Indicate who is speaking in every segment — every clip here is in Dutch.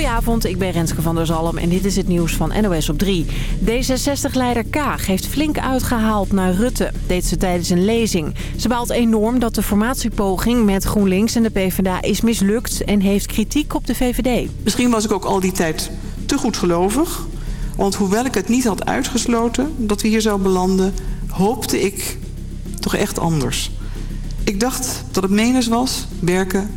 Speaker 1: Goedenavond, ik ben Renske van der Zalm en dit is het nieuws van NOS op 3. D66-leider Kaag heeft flink uitgehaald naar Rutte, deed ze tijdens een lezing. Ze baalt enorm dat de formatiepoging met GroenLinks en de PvdA is mislukt... en heeft kritiek op de VVD.
Speaker 2: Misschien was ik ook al die tijd te goed gelovig. Want hoewel ik het niet had uitgesloten dat we hier zouden belanden... hoopte ik toch echt anders. Ik dacht dat het menens was werken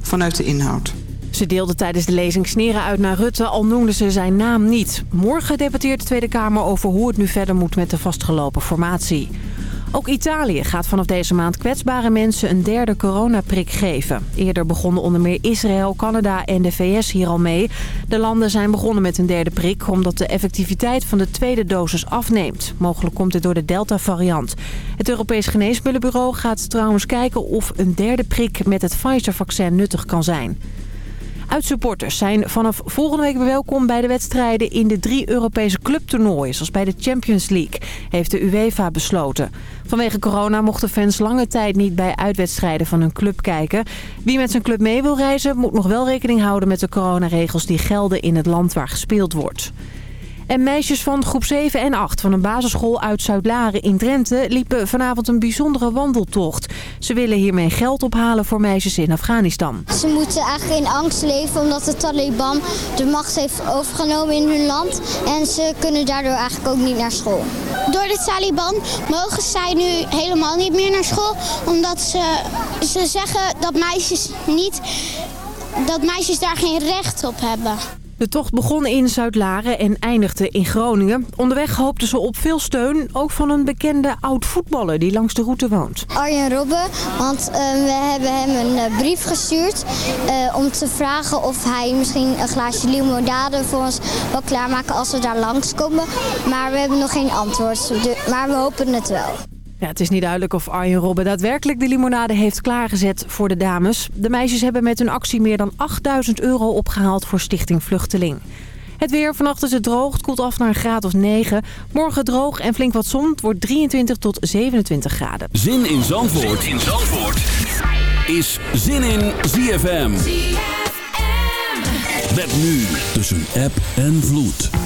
Speaker 2: vanuit de inhoud.
Speaker 1: Ze deelde tijdens de lezing sneren uit naar Rutte, al noemde ze zijn naam niet. Morgen debatteert de Tweede Kamer over hoe het nu verder moet met de vastgelopen formatie. Ook Italië gaat vanaf deze maand kwetsbare mensen een derde coronaprik geven. Eerder begonnen onder meer Israël, Canada en de VS hier al mee. De landen zijn begonnen met een derde prik omdat de effectiviteit van de tweede dosis afneemt. Mogelijk komt dit door de Delta-variant. Het Europees Geneesmiddelenbureau gaat trouwens kijken of een derde prik met het Pfizer-vaccin nuttig kan zijn. Uitsupporters zijn vanaf volgende week welkom bij de wedstrijden in de drie Europese clubtoernooien, zoals bij de Champions League, heeft de UEFA besloten. Vanwege corona mochten fans lange tijd niet bij uitwedstrijden van hun club kijken. Wie met zijn club mee wil reizen moet nog wel rekening houden met de coronaregels die gelden in het land waar gespeeld wordt. En meisjes van groep 7 en 8 van een basisschool uit Zuid-Laren in Drenthe liepen vanavond een bijzondere wandeltocht. Ze willen hiermee geld ophalen voor meisjes in Afghanistan.
Speaker 3: Ze moeten eigenlijk in angst leven omdat de Taliban de macht heeft overgenomen in hun land. En ze kunnen daardoor eigenlijk ook niet naar school. Door de Taliban mogen zij nu helemaal niet meer naar school. Omdat ze, ze zeggen dat meisjes, niet, dat meisjes daar geen recht op hebben.
Speaker 1: De tocht begon in Zuid-Laren en eindigde in Groningen. Onderweg hoopten ze op veel steun, ook van een bekende oud-voetballer die langs de route woont.
Speaker 3: Arjen Robben, want uh, we hebben hem een uh, brief gestuurd uh, om te vragen of hij misschien een glaasje limonade voor ons wil klaarmaken als we daar langskomen. Maar we hebben nog geen antwoord, maar we hopen het wel.
Speaker 1: Ja, het is niet duidelijk of Arjen Robben daadwerkelijk de limonade heeft klaargezet voor de dames. De meisjes hebben met hun actie meer dan 8000 euro opgehaald voor Stichting Vluchteling. Het weer, vannacht is het droog, het koelt af naar een graad of 9. Morgen droog en flink wat zon, het wordt 23 tot 27 graden.
Speaker 4: Zin in Zandvoort, zin in Zandvoort. is Zin in ZFM. ZFM. Met nu tussen app en vloed.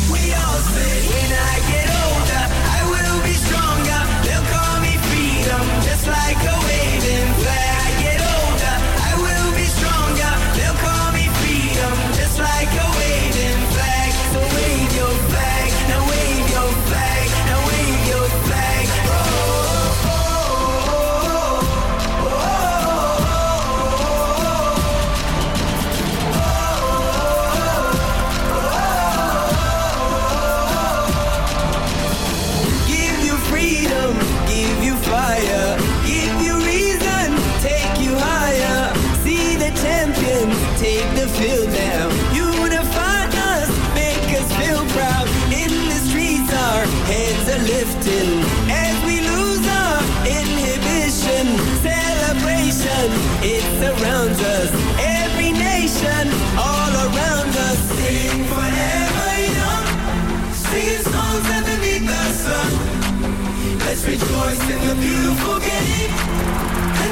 Speaker 4: like a waving flag.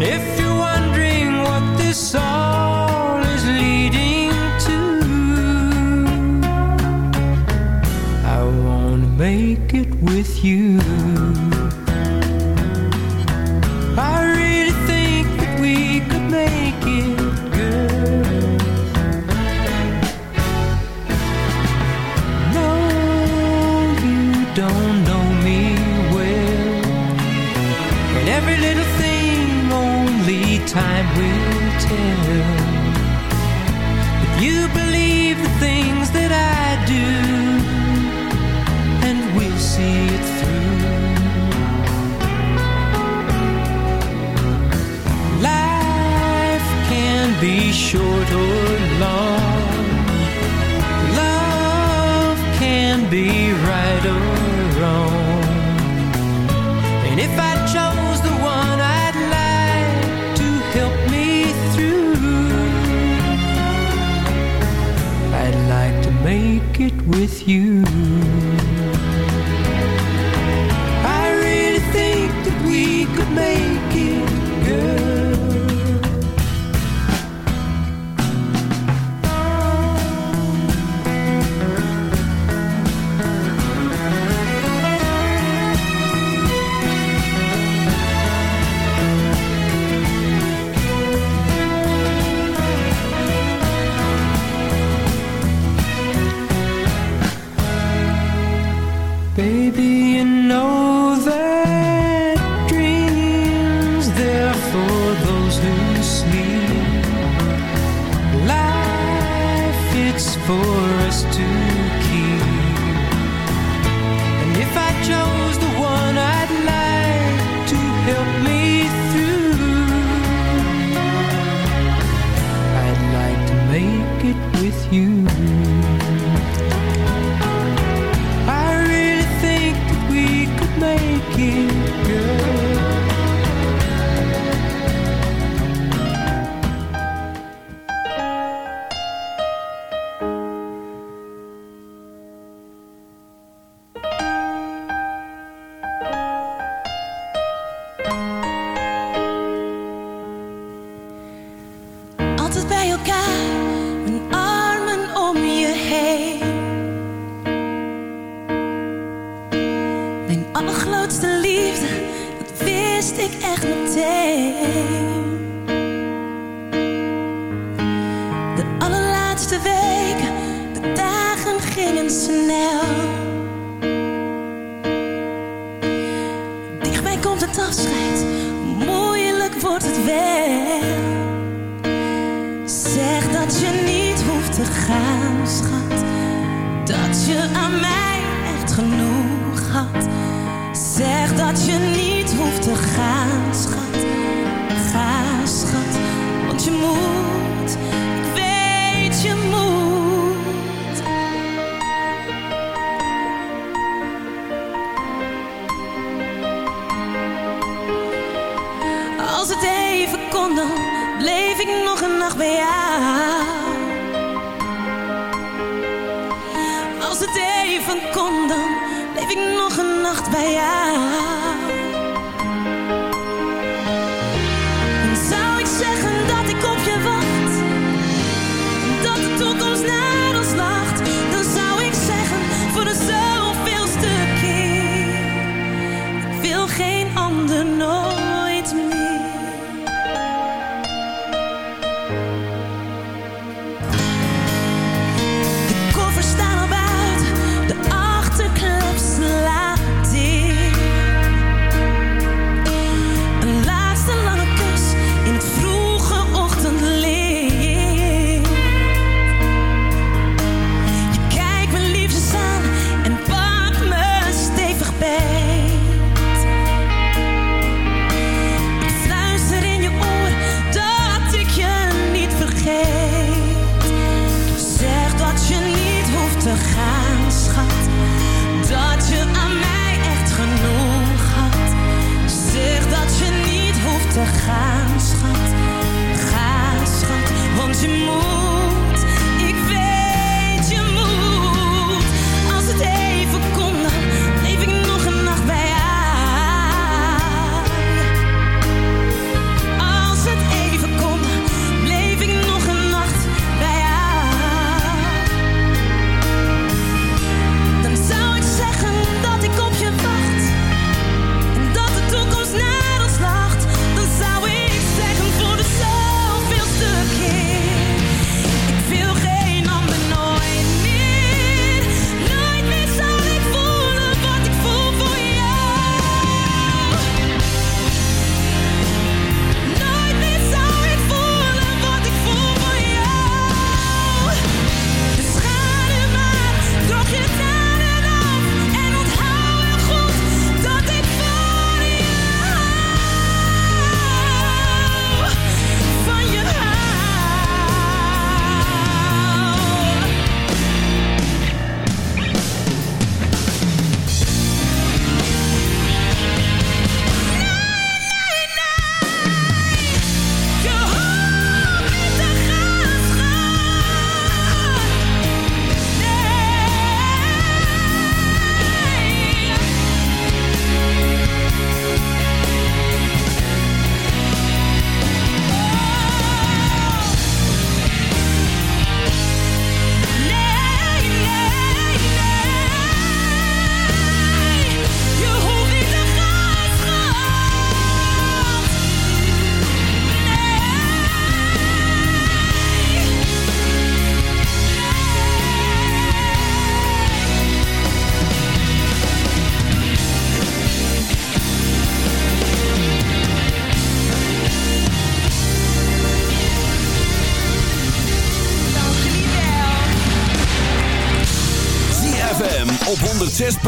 Speaker 4: And if you're wondering what this all is leading to, I won't make it with you. Yeah. with you. to sleep. Life, it's for us to keep. And if I chose the one I'd like to help me through, I'd like to make it with you.
Speaker 5: Kom dan leef ik nog een nacht bij jou.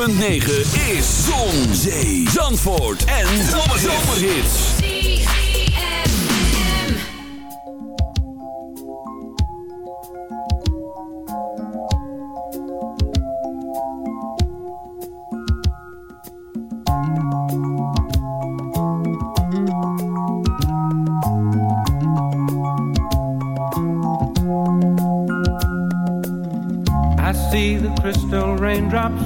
Speaker 5: .9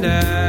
Speaker 6: now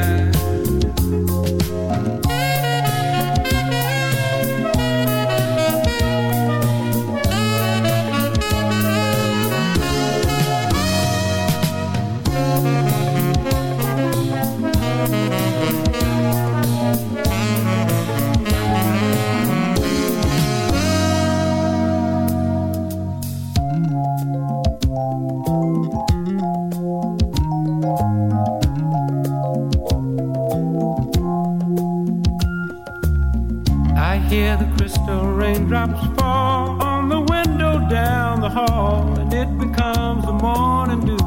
Speaker 6: becomes the morning dew.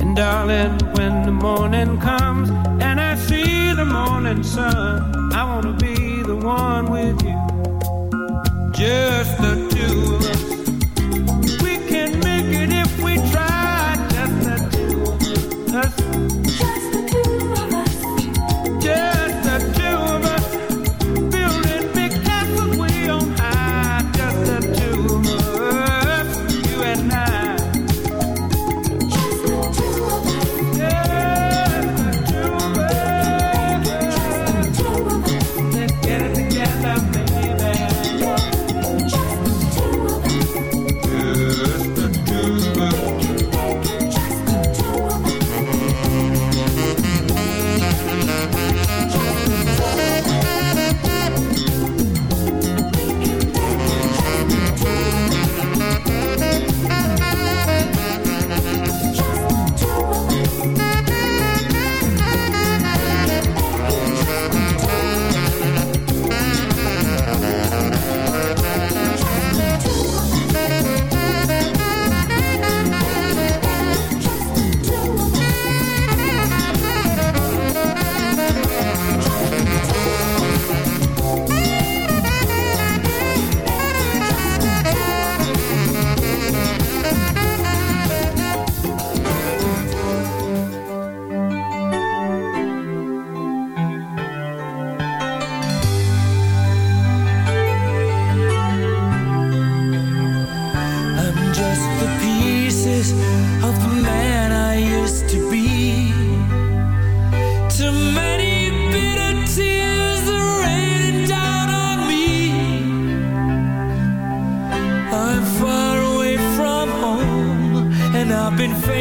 Speaker 6: And darling, when the morning comes and
Speaker 7: I see the morning sun, I wanna be the one with you. Just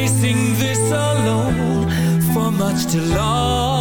Speaker 7: facing this alone. For much too long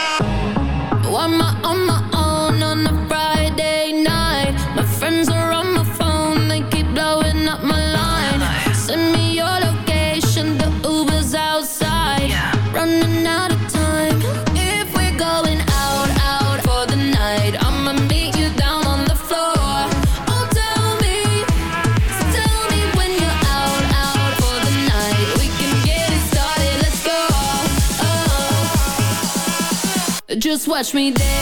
Speaker 7: touch me there.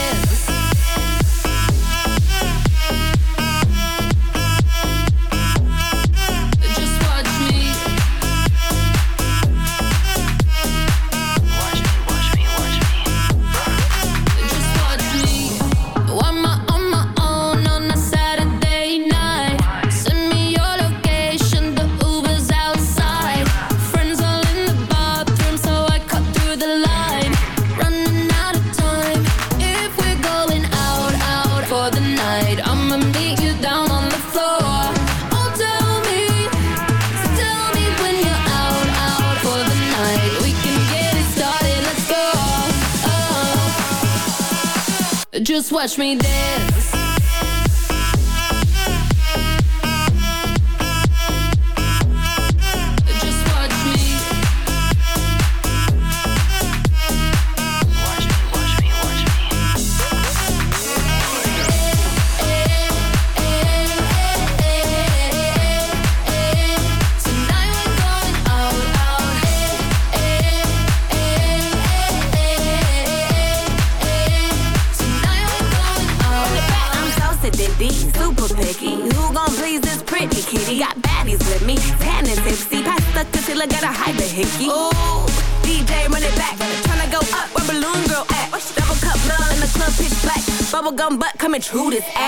Speaker 7: Just watch me dance who this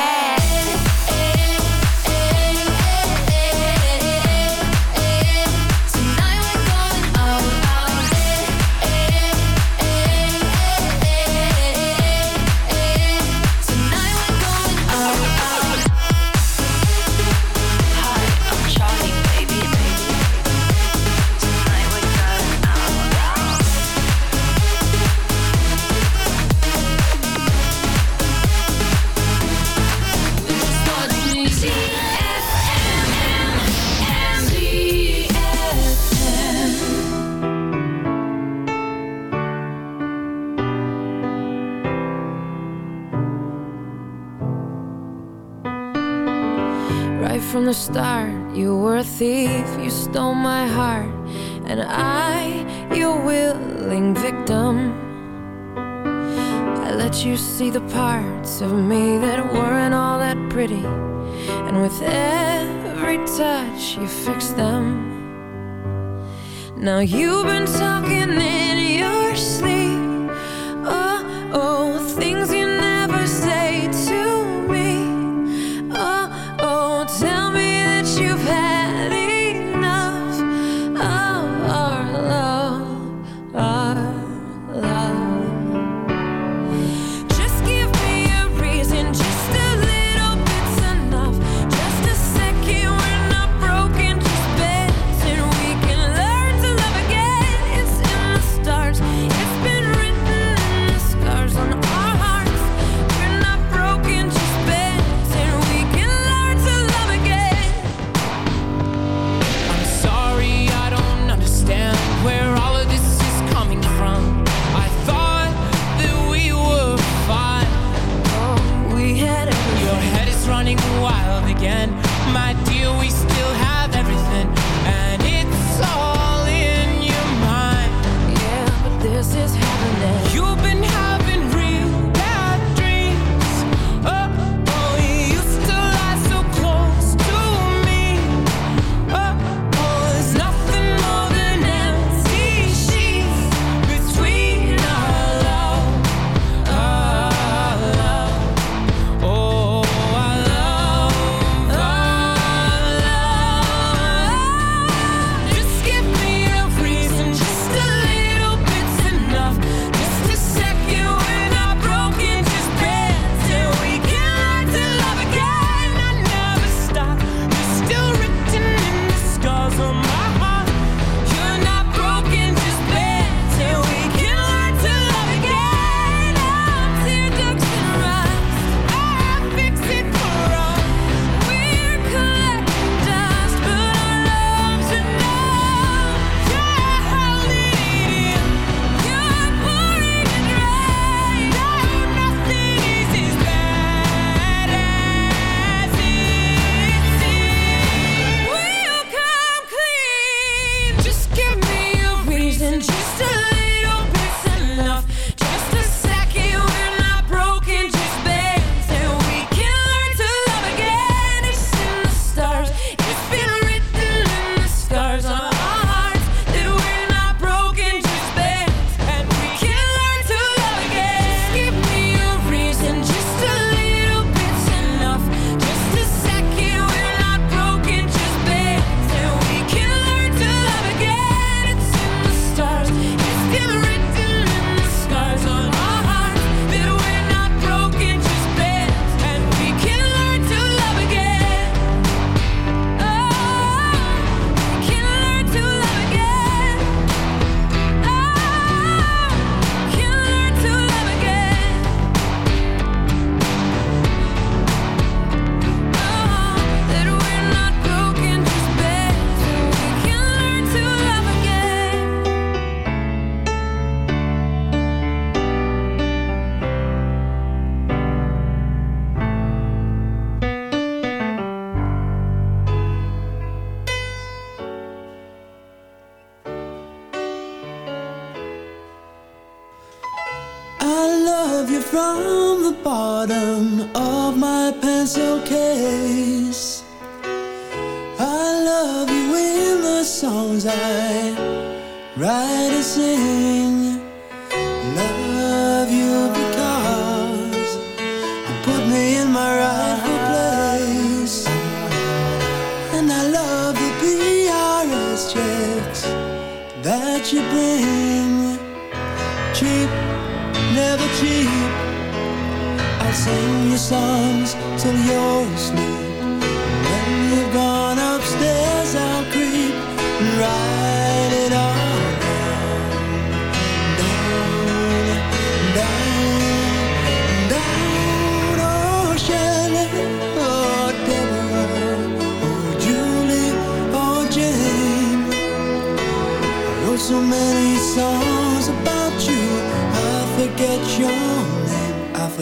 Speaker 7: songs till you're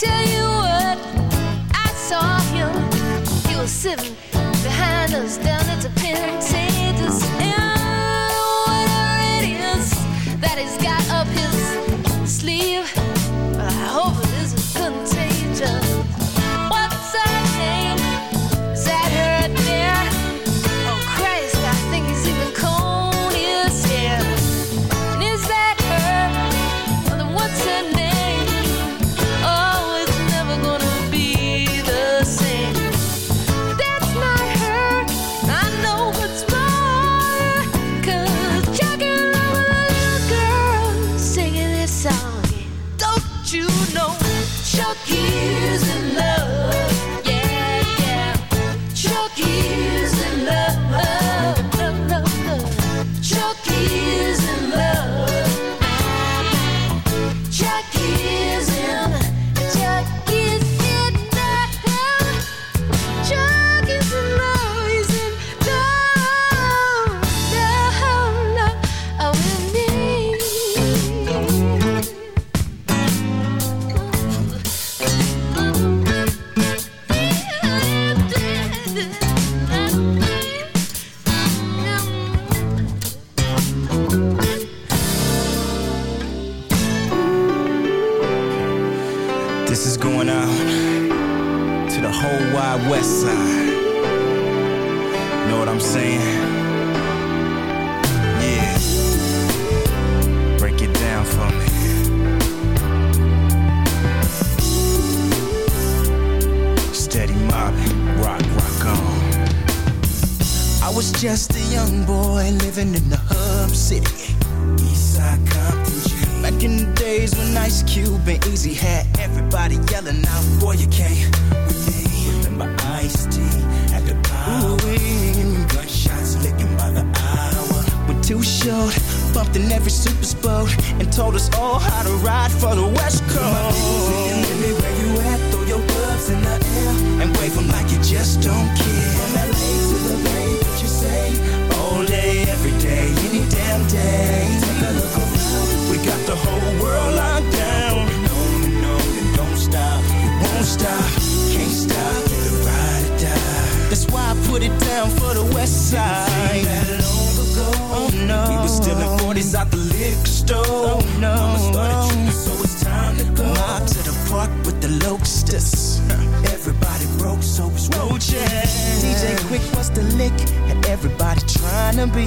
Speaker 8: Tell you what, I saw him
Speaker 5: sitting behind us down at the pen. Sages, and whatever it is that he's got
Speaker 9: was just a young boy living in the hub city. Eastside Compton. G. Back in the days when Ice Cube and Easy had everybody yelling out, Boy, you can't with me. Remember Ice T at the power. Gunshots licking by the hour. We're too short, bumped in every super boat, and told us all how to ride for the West Coast. Where you at? Throw your gloves in the air and wave them like you just don't care. Any damn day. Take a look around. We got the whole world locked down. No, no, then don't stop. You won't stop. Can't stop. The ride or die. That's why I put it down for the West Side. That long ago. Oh no. We was still in 40s out the liquor store. Oh no. Mama started tripping, so it's time to go. Mob to the park with the locusts. Everybody broke, so it's roaches. DJ Quick was the lick, and everybody trying to be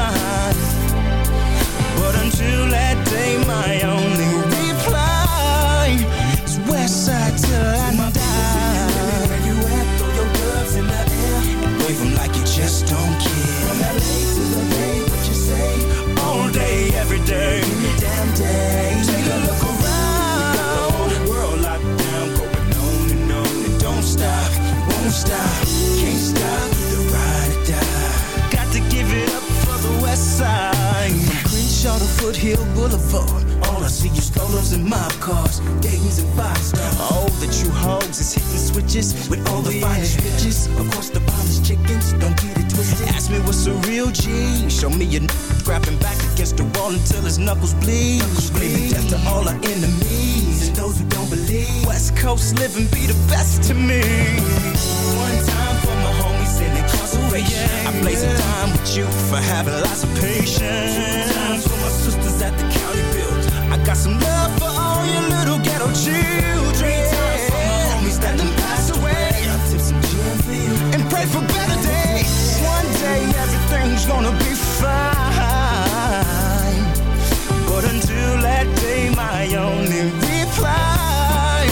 Speaker 9: Until that day, my only reply is till I die. Where you at? Throw your gloves in the air like you just don't care. From LA to the Bay, what you say? Show me n- grabbing back against the wall until his knuckles bleed. Screaming death to all our enemies and those who don't believe. West Coast living be the best to me. One time for my homies in incarceration. I blaze a dime with you for having lots of patience. Two times for my sisters at the county build. I got some love for all your little ghetto children. Three times for my homies that done passed away. I tip some gin for you and pray for better days. One day everything's gonna be fine. But until that day, my only reply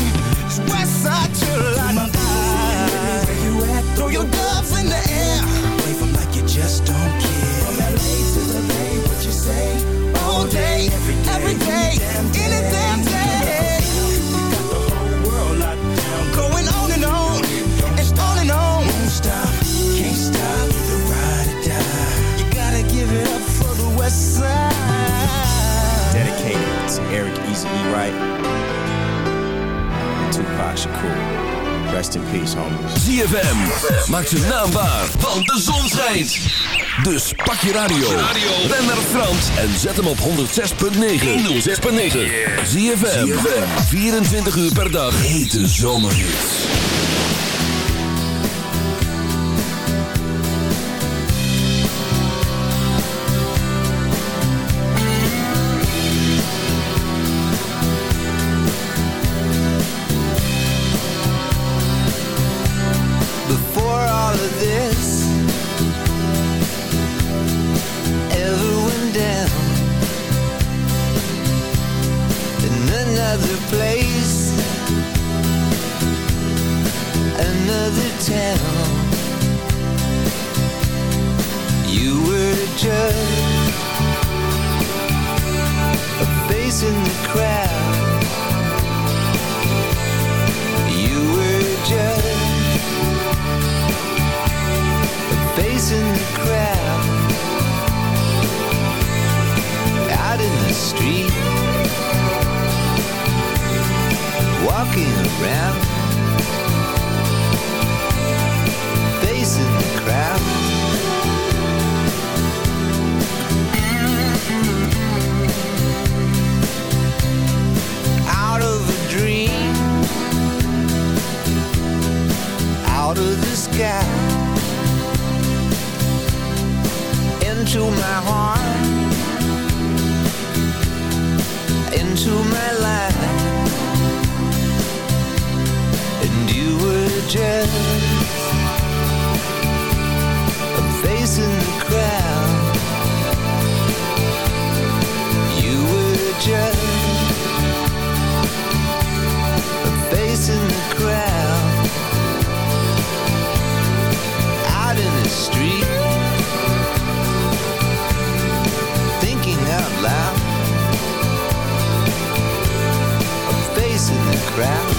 Speaker 9: is Westside till I die. Where you at? Throw your gloves in the air. Wave 'em like you just don't care. From LA to the Bay, what you say? All day, every day, every day Eric Easy E. Wright, en
Speaker 10: Tupac cool. Rest in peace, homies.
Speaker 11: ZFM, maak zijn naambaar. Van de zon schijnt. Dus pak je radio, ben naar Frans en zet hem op 106.9. 106.9, ZFM, 24 uur per dag, hete zomerhits.
Speaker 12: crowd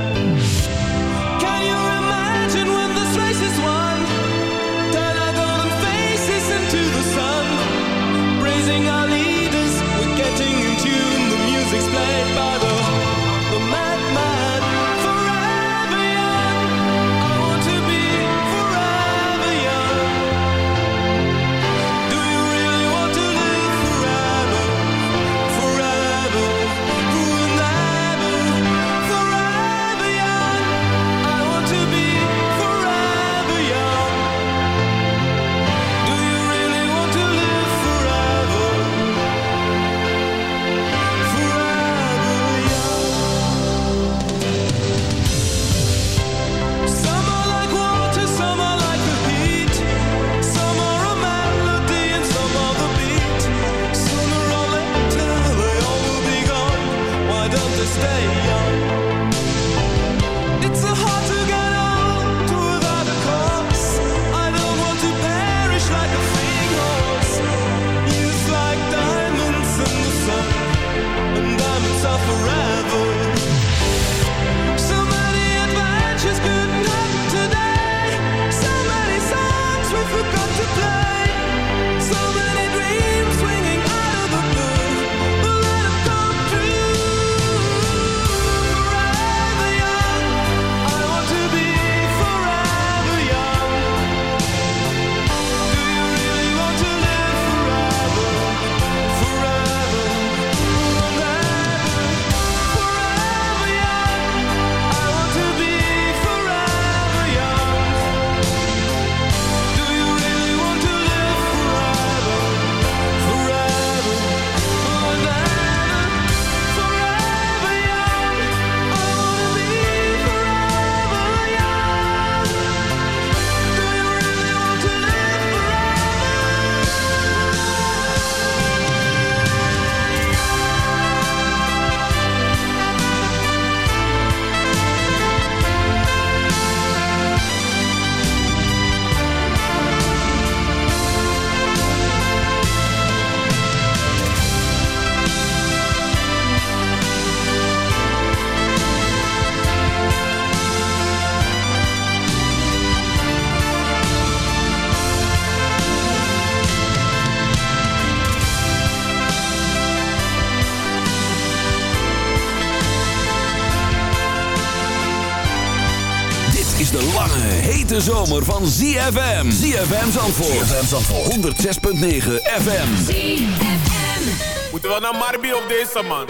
Speaker 4: ZFM. ZFM Zandvoort. ZFM Zandvoort. 106.9 FM.
Speaker 13: ZFM. Moeten we naar Marbi op deze man?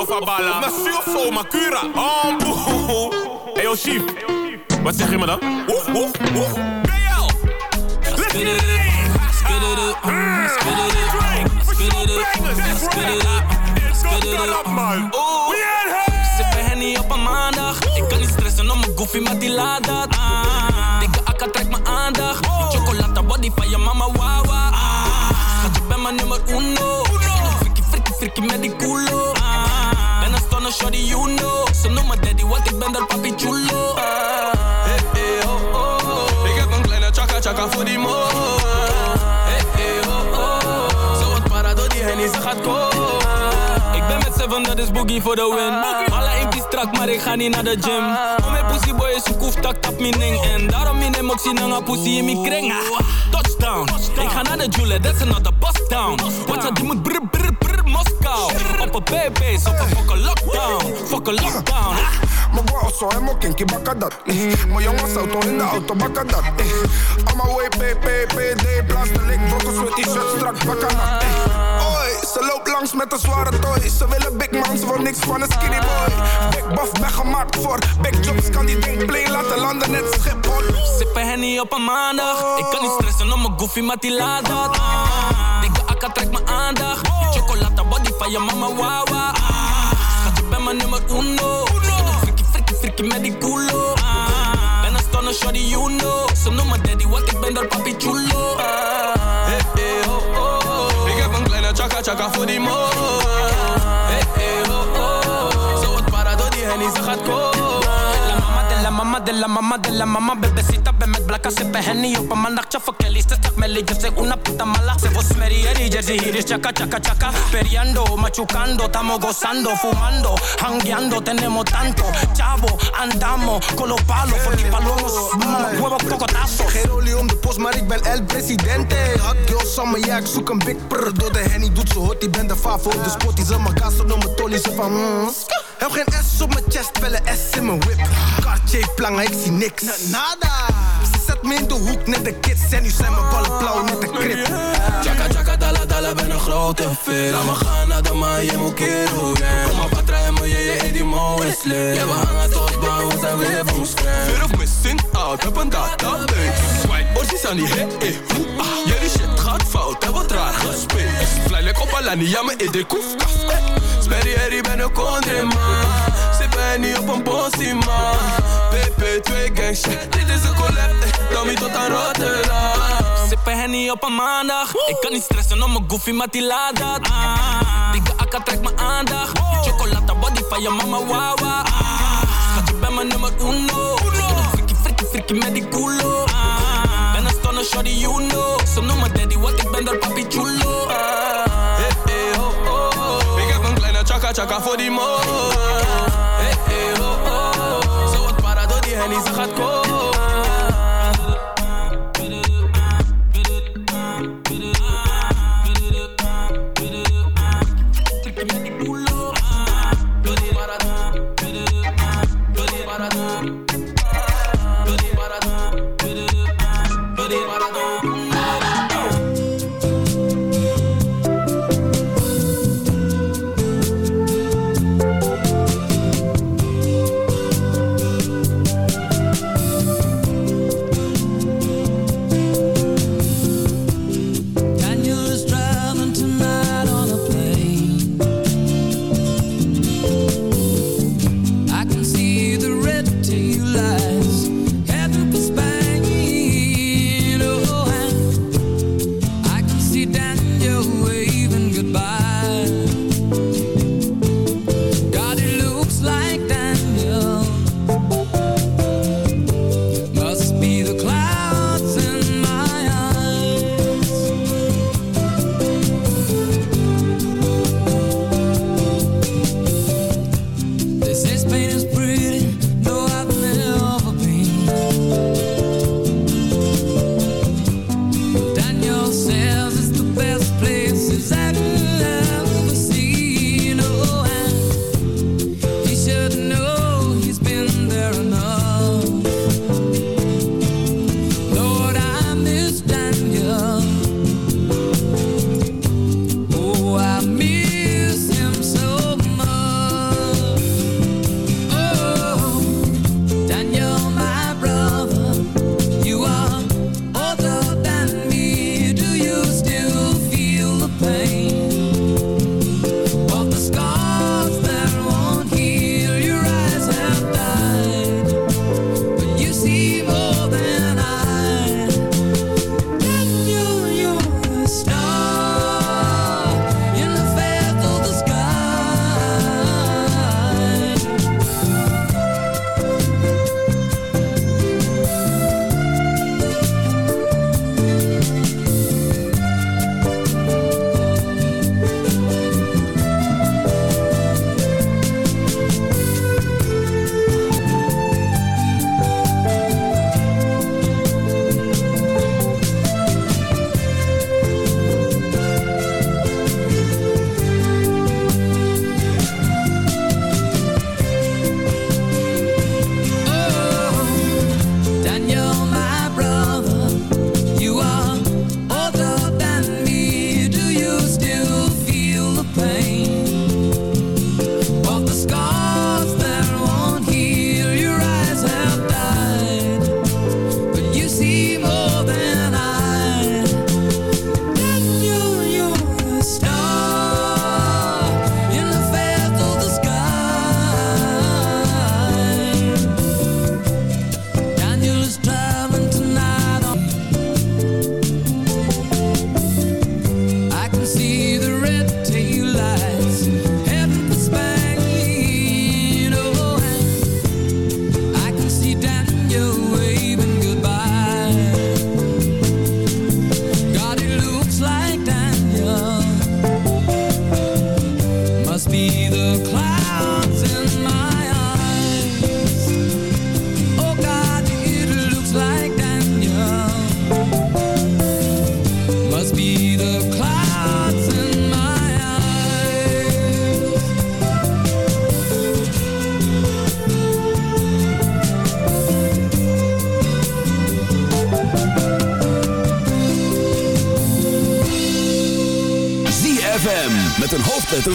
Speaker 13: Of Abala? Na of zo, Makura. Oh, boe. Hey, yo, chief. Wat zeg je me dan? Oeh, oeh, oeh. BL. Let's get it get it up. Let's get it up. Let's get it up. Let's get it up. Let's get it up, man. Oeh.
Speaker 14: Sippen Henny op een maandag. Ik kan niet stressen om mijn goofy, maar die laat dat. Ah. Ik seven, dat is boogie voor de win. Alle inkt is strak, maar ik ga niet naar de gym. Om mijn pussy boy is koef, tak tap mijn ding. En daarom in hem ook zien een pussy in mijn kring. Ah, Touchdown, ik ga naar de Jule, that's another bust down. Watcha, die moet brr brr brr Moskou. Op een baby's, op een fucking lockdown. Fucking lockdown.
Speaker 15: Mijn bro zo helemaal kinky bakken dat. eh. Mijn jongens auto in de auto bakken dat. eh. On my way, PPPD, plaats de link, brokkels met t-shirt strak bakken dat. Ze loopt langs met een zware toy. Ze willen big man, ze wil niks van een skinny boy. Big buff, ben gemaakt voor big jobs, kan die ding plane laten landen net Schiphol.
Speaker 14: Sippen Henny op een maandag. Ik kan niet stressen om mijn goofy, maar die laat dat. Ah. Dikke akka trekt mijn aandacht. Die chocolata body van je mama, wawa. Ah. Schat, je bent mijn nummer uno. Frikkie, frikkie, frikkie met die culo. Ah. Ben een stunner, shorty, you know. Ze noemen daddy, want ik ben der papi chulo. Ah.
Speaker 13: Chaka voor die mo. Hey, hey, oh, oh.
Speaker 14: Zo wat para door die hennie, ze gaat komen. Mama de la mama de la mama Bebecita ben met blakka sippen henny op een maandagje voor Kelly Ze stak melly, yo soy una puta mala Se vos merieri, jersey hier is chaka chaka chaka Periando, machucando, tamo gozando Fumando, hangueando, tenemos tanto Chavo, andamos con los palos die palomos, mama, huevo, cocotazos
Speaker 15: Geen om de post, maar ik ben el presidente. Hot girl summer, ja, ik zoek een big prr. Door de henny doet ze hot, die ben de favo. De spot, die ze mijn gas op mijn tolly, ze van mm. Heb geen S op mijn chest, wel een S in mijn whip. Cartier plangen, ik zie niks. Nada. Ze zet me in de hoek, net de kids. En nu zijn mijn ballen blauw, net de krip.
Speaker 13: Chaka chaka dala dala ben een grote fit Laat me gaan naar de maan, je moet kero yeah. Kom maar en me, je je die mo is Ja, we hangen we zijn weer scratch Fear of missing out, heb een database Swipe, orsies aan die hit, eh, hoe, ah. Jullie shit gaat fout, heb wat raar gespeeld. Fly like op Alani, ja, me in de koef, kaf, eh. Sperry, herrie, ben een country man Sippen niet op een bossie man. PP2 gang shit, dit is een collab, eh Tommy tot aan Rotterdam.
Speaker 14: Sippen Henny op een maandag. Ik kan niet stressen om mijn goofy, maar die laat dat. Ah. Dikke akka trekt mijn aandacht. Chocolata body van je mama, wawa. Ah. Mijn nummer uno Frikkie, frikkie, frikkie met die culo ah. Ben een stunner, shorty, you know Ze noemen daddy, want ik ben der papi chulo ah.
Speaker 13: Hey, hey, oh, oh. Ik heb een kleine chaka chaka voor die mo. Hey, hey, oh, oh. Zo wat para door die hennie, ze gaat komen.